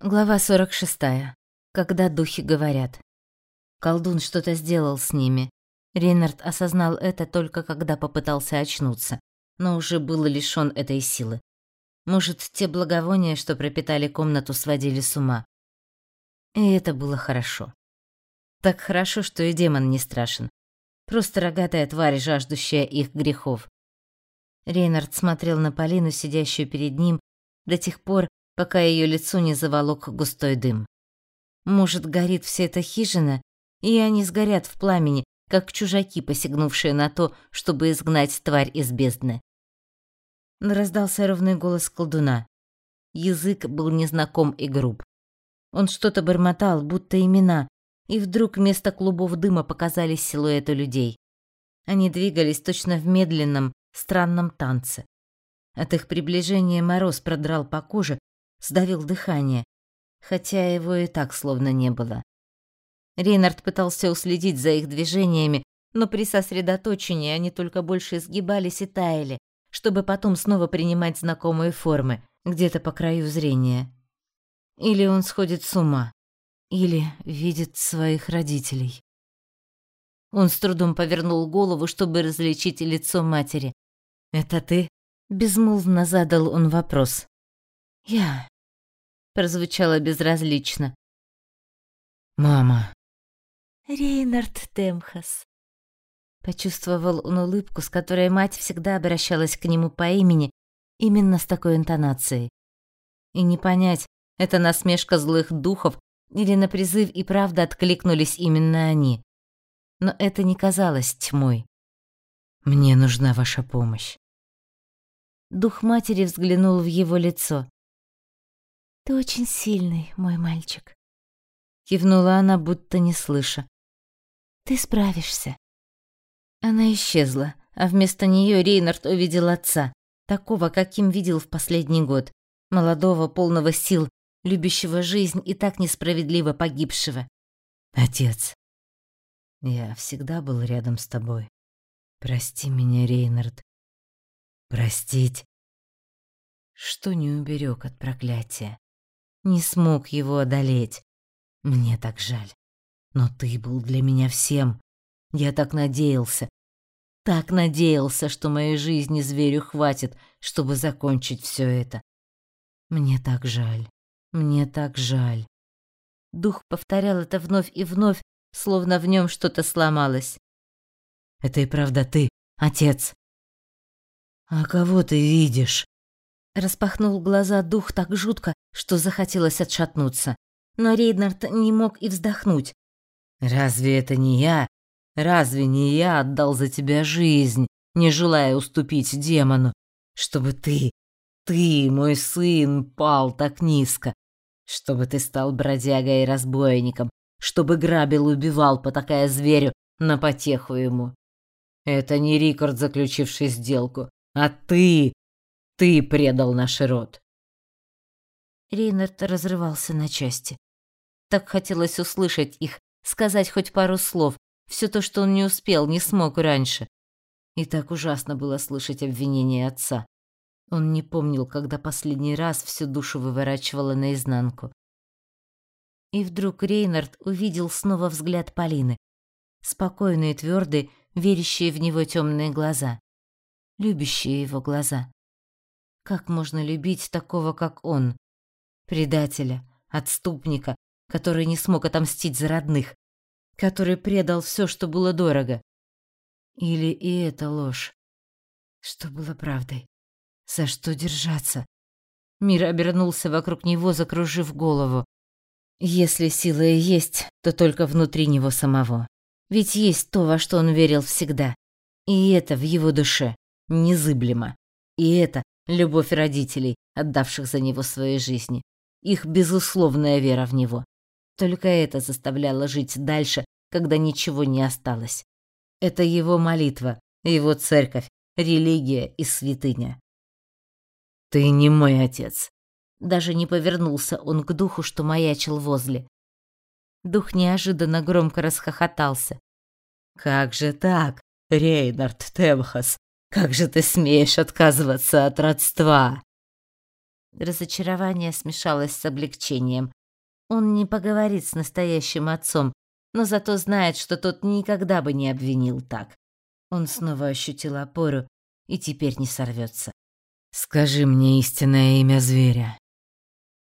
Глава 46. Когда духи говорят. Колдун что-то сделал с ними. Рейнард осознал это только когда попытался очнуться, но уже был лишён этой силы. Может, те благовония, что пропитали комнату, сводили с ума. И это было хорошо. Так хорошо, что и демон не страшен. Просто рогатая тварь, жаждущая их грехов. Рейнард смотрел на Полину, сидящую перед ним, до тех пор, пока ее лицо не заволок густой дым. Может, горит вся эта хижина, и они сгорят в пламени, как чужаки, посягнувшие на то, чтобы изгнать тварь из бездны. Раздался ровный голос колдуна. Язык был незнаком и груб. Он что-то бормотал, будто имена, и вдруг вместо клубов дыма показались силуэты людей. Они двигались точно в медленном, странном танце. От их приближения мороз продрал по коже, сдавил дыхание, хотя его и так словно не было. Рейнард пытался уследить за их движениями, но при сосредоточении они только больше сгибались и таяли, чтобы потом снова принимать знакомые формы, где-то по краю зрения. Или он сходит с ума, или видит своих родителей. Он с трудом повернул голову, чтобы различить лицо матери. «Это ты?» Безмолвно задал он вопрос. «Я...» прозвучало безразлично. «Мама». «Рейнард Темхас». Почувствовал он улыбку, с которой мать всегда обращалась к нему по имени, именно с такой интонацией. И не понять, это насмешка злых духов или на призыв и правда откликнулись именно они. Но это не казалось тьмой. «Мне нужна ваша помощь». Дух матери взглянул в его лицо. Ты очень сильный, мой мальчик. Кивнула она, будто не слыша. Ты справишься. Она исчезла, а вместо нее Рейнард увидел отца, такого, каким видел в последний год, молодого, полного сил, любящего жизнь и так несправедливо погибшего. Отец, я всегда был рядом с тобой. Прости меня, Рейнард. Простить, что не уберег от проклятия не смог его одолеть. Мне так жаль. Но ты был для меня всем. Я так надеялся. Так надеялся, что моей жизни зверю хватит, чтобы закончить все это. Мне так жаль. Мне так жаль. Дух повторял это вновь и вновь, словно в нем что-то сломалось. Это и правда ты, отец. А кого ты видишь? Распахнул глаза дух так жутко, что захотелось отшатнуться. Но Рейнард не мог и вздохнуть. «Разве это не я? Разве не я отдал за тебя жизнь, не желая уступить демону? Чтобы ты, ты, мой сын, пал так низко? Чтобы ты стал бродягой и разбойником? Чтобы грабил и убивал, потакая зверю на потеху ему? Это не Рикард, заключивший сделку, а ты, ты предал наш род. Рейнард разрывался на части. Так хотелось услышать их, сказать хоть пару слов, все то, что он не успел, не смог раньше. И так ужасно было слышать обвинения отца. Он не помнил, когда последний раз всю душу выворачивало наизнанку. И вдруг Рейнард увидел снова взгляд Полины. Спокойные, твердые, верящие в него темные глаза. Любящие его глаза. Как можно любить такого, как он? Предателя, отступника, который не смог отомстить за родных, который предал все, что было дорого. Или и это ложь? Что было правдой? За что держаться? Мир обернулся вокруг него, закружив голову. Если сила и есть, то только внутри него самого. Ведь есть то, во что он верил всегда. И это в его душе незыблемо. И это любовь родителей, отдавших за него свои жизни, их безусловная вера в него. Только это заставляло жить дальше, когда ничего не осталось. Это его молитва, его церковь, религия и святыня. «Ты не мой отец». Даже не повернулся он к духу, что маячил возле. Дух неожиданно громко расхохотался. «Как же так, Рейнард Темхас? Как же ты смеешь отказываться от родства? Разочарование смешалось с облегчением. Он не поговорит с настоящим отцом, но зато знает, что тот никогда бы не обвинил так. Он снова ощутил опору и теперь не сорвется. «Скажи мне истинное имя зверя».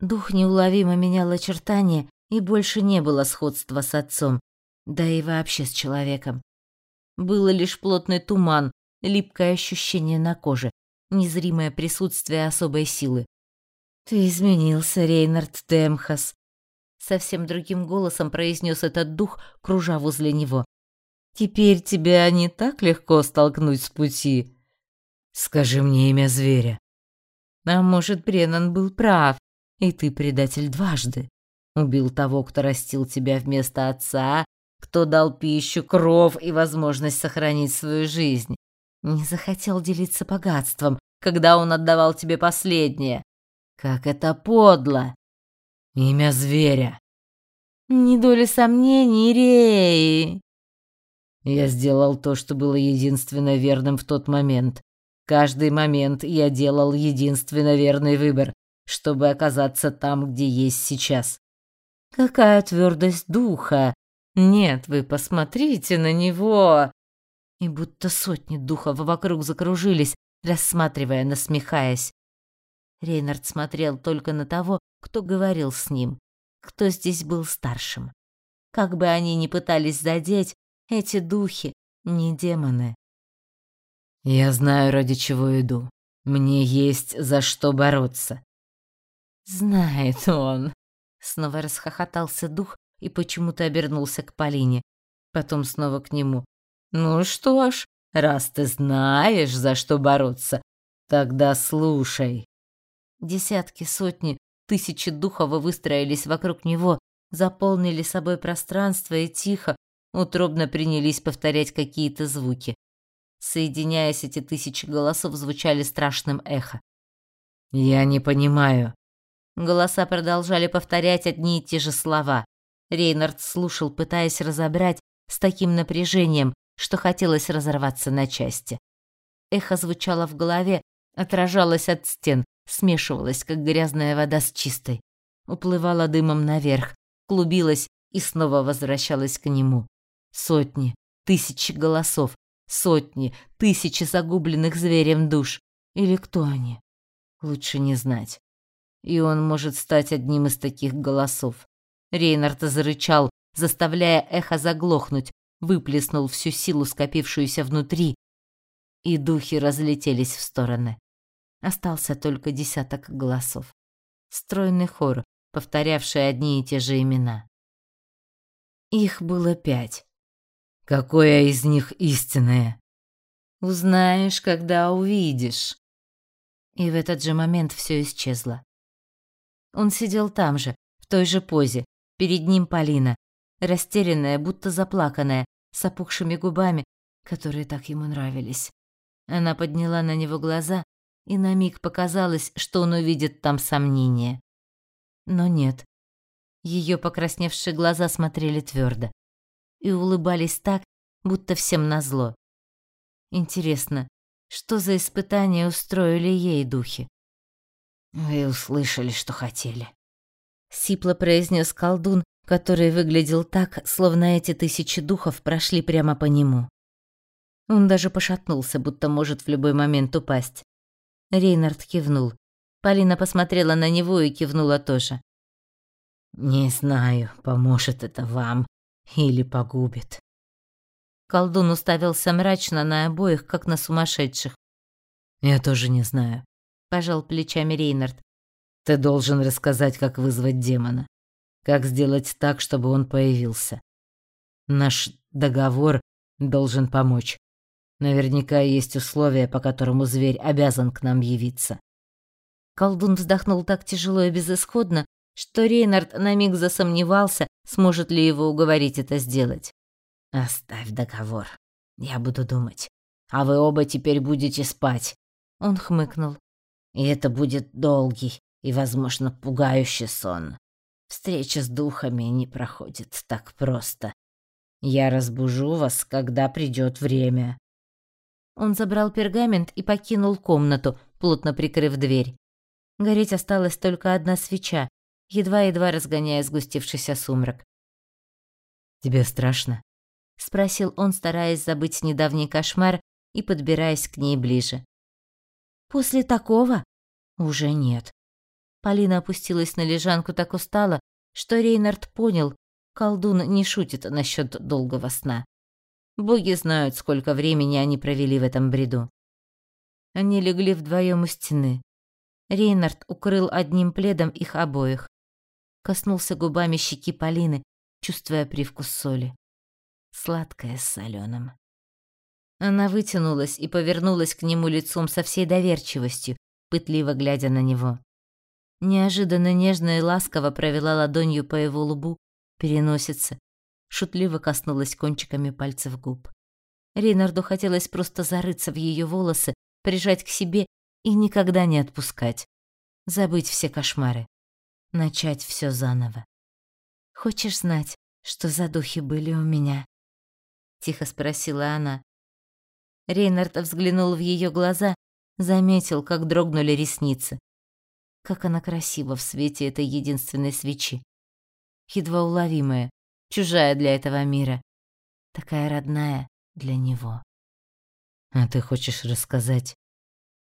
Дух неуловимо менял очертания, и больше не было сходства с отцом, да и вообще с человеком. Было лишь плотный туман, липкое ощущение на коже, незримое присутствие особой силы. «Ты изменился, Рейнард Темхас», — совсем другим голосом произнес этот дух, кружа возле него. «Теперь тебя не так легко столкнуть с пути». «Скажи мне имя зверя». «А может, Бреннан был прав, и ты предатель дважды. Убил того, кто растил тебя вместо отца, кто дал пищу, кров и возможность сохранить свою жизнь. Не захотел делиться богатством, когда он отдавал тебе последнее. Как это подло! Имя зверя. Ни доли сомнений, Рей. Я сделал то, что было единственно верным в тот момент. Каждый момент я делал единственно верный выбор, чтобы оказаться там, где есть сейчас. Какая твердость духа! Нет, вы посмотрите на него!» И будто сотни духов вокруг закружились, рассматривая, насмехаясь. Рейнард смотрел только на того, кто говорил с ним, кто здесь был старшим. Как бы они ни пытались задеть, эти духи не демоны. «Я знаю, ради чего иду. Мне есть за что бороться». «Знает он», — снова расхохотался дух, и почему-то обернулся к Полине. Потом снова к нему. «Ну что ж, раз ты знаешь, за что бороться, тогда слушай». Десятки, сотни, тысячи духов выстроились вокруг него, заполнили собой пространство и тихо, утробно принялись повторять какие-то звуки. Соединяясь, эти тысячи голосов звучали страшным эхо. «Я не понимаю». Голоса продолжали повторять одни и те же слова. Рейнард слушал, пытаясь разобрать с таким напряжением, что хотелось разорваться на части. Эхо звучало в голове, отражалось от стен, смешивалось, как грязная вода с чистой, уплывало дымом наверх, клубилось и снова возвращалось к нему. Сотни, тысячи голосов, сотни, тысячи загубленных зверем душ. Или кто они? Лучше не знать. И он может стать одним из таких голосов. Рейнард зарычал, заставляя эхо заглохнуть, выплеснул всю силу, скопившуюся внутри, и духи разлетелись в стороны. Остался только десяток голосов. Стройный хор, повторявший одни и те же имена. Их было пять. Какое из них истинное? Узнаешь, когда увидишь. И в этот же момент все исчезло. Он сидел там же, в той же позе, Перед ним Полина, растерянная, будто заплаканная, с опухшими губами, которые так ему нравились. Она подняла на него глаза, и на миг показалось, что он увидит там сомнение. Но нет. Ее покрасневшие глаза смотрели твердо и улыбались так, будто всем назло. Интересно, что за испытание устроили ей духи? Вы услышали, что хотели сипло произнес колдун, который выглядел так, словно эти тысячи духов прошли прямо по нему. Он даже пошатнулся, будто может в любой момент упасть. Рейнард кивнул. Полина посмотрела на него и кивнула тоже. «Не знаю, поможет это вам или погубит». Колдун уставился мрачно на обоих, как на сумасшедших. «Я тоже не знаю», — пожал плечами Рейнард. Ты должен рассказать, как вызвать демона. Как сделать так, чтобы он появился. Наш договор должен помочь. Наверняка есть условия, по которому зверь обязан к нам явиться. Колдун вздохнул так тяжело и безысходно, что Рейнард на миг засомневался, сможет ли его уговорить это сделать. «Оставь договор. Я буду думать. А вы оба теперь будете спать». Он хмыкнул. «И это будет долгий, и, возможно, пугающий сон. Встреча с духами не проходит так просто. Я разбужу вас, когда придет время. Он забрал пергамент и покинул комнату, плотно прикрыв дверь. Гореть осталась только одна свеча, едва-едва разгоняя сгустившийся сумрак. «Тебе страшно?» — спросил он, стараясь забыть недавний кошмар и подбираясь к ней ближе. «После такого? Уже нет». Полина опустилась на лежанку так устала, что Рейнард понял, колдун не шутит насчет долгого сна. Боги знают, сколько времени они провели в этом бреду. Они легли вдвоем у стены. Рейнард укрыл одним пледом их обоих. Коснулся губами щеки Полины, чувствуя привкус соли. Сладкая с соленым. Она вытянулась и повернулась к нему лицом со всей доверчивостью, пытливо глядя на него. Неожиданно нежно и ласково провела ладонью по его лбу, переносице, шутливо коснулась кончиками пальцев губ. Рейнарду хотелось просто зарыться в ее волосы, прижать к себе и никогда не отпускать. Забыть все кошмары. Начать все заново. «Хочешь знать, что за духи были у меня?» Тихо спросила она. Рейнард взглянул в ее глаза, заметил, как дрогнули ресницы. Как она красива в свете этой единственной свечи. Едва уловимая, чужая для этого мира. Такая родная для него. А ты хочешь рассказать?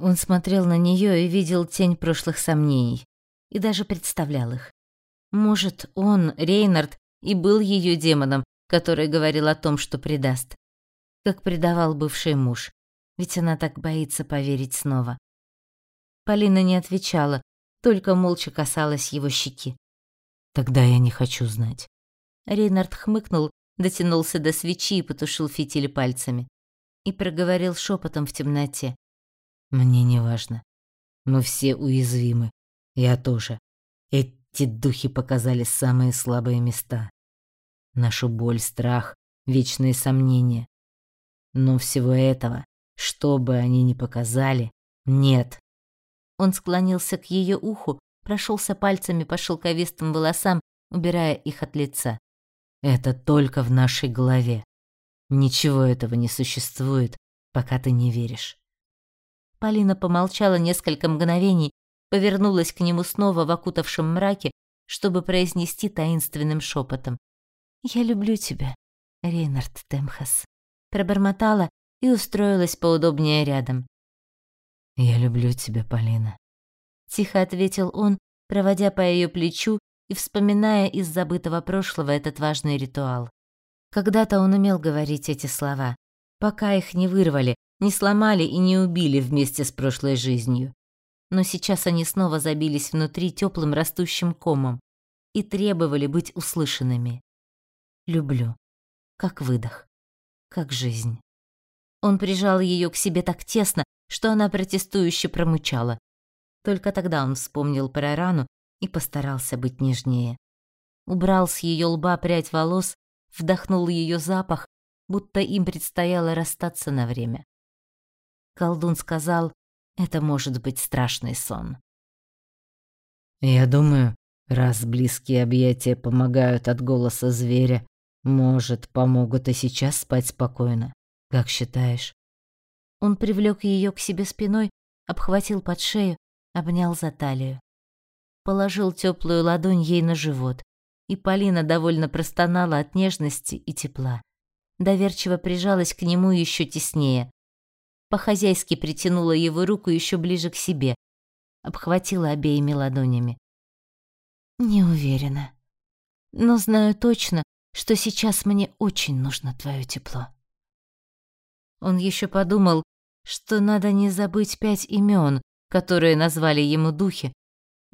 Он смотрел на нее и видел тень прошлых сомнений. И даже представлял их. Может, он, Рейнард, и был ее демоном, который говорил о том, что предаст. Как предавал бывший муж. Ведь она так боится поверить снова. Полина не отвечала, только молча касалась его щеки. Тогда я не хочу знать. Рейнард хмыкнул, дотянулся до свечи и потушил фитиль пальцами и проговорил шепотом в темноте. Мне не важно. Мы все уязвимы. Я тоже. Эти духи показали самые слабые места. Нашу боль, страх, вечные сомнения. Но всего этого, что бы они ни показали, нет. Он склонился к ее уху, прошелся пальцами по шелковистым волосам, убирая их от лица. Это только в нашей голове. Ничего этого не существует, пока ты не веришь. Полина помолчала несколько мгновений, повернулась к нему снова в окутавшем мраке, чтобы произнести таинственным шепотом: "Я люблю тебя, Рейнард Темхас". Пробормотала и устроилась поудобнее рядом. Я люблю тебя, Полина, тихо ответил он, проводя по ее плечу и вспоминая из забытого прошлого этот важный ритуал. Когда-то он умел говорить эти слова, пока их не вырвали, не сломали и не убили вместе с прошлой жизнью. Но сейчас они снова забились внутри теплым растущим комом и требовали быть услышанными. Люблю, как выдох, как жизнь. Он прижал ее к себе так тесно, что она протестующе промычала. Только тогда он вспомнил про рану и постарался быть нежнее. Убрал с ее лба прядь волос, вдохнул ее запах, будто им предстояло расстаться на время. Колдун сказал, это может быть страшный сон. Я думаю, раз близкие объятия помогают от голоса зверя, может, помогут и сейчас спать спокойно. Как считаешь? Он привлек ее к себе спиной, обхватил под шею, обнял за талию. Положил теплую ладонь ей на живот, и Полина довольно простонала от нежности и тепла. Доверчиво прижалась к нему еще теснее. По-хозяйски притянула его руку еще ближе к себе, обхватила обеими ладонями. «Не уверена, но знаю точно, что сейчас мне очень нужно твое тепло». Он еще подумал, что надо не забыть пять имен, которые назвали ему духи,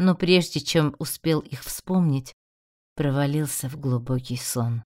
но прежде чем успел их вспомнить, провалился в глубокий сон.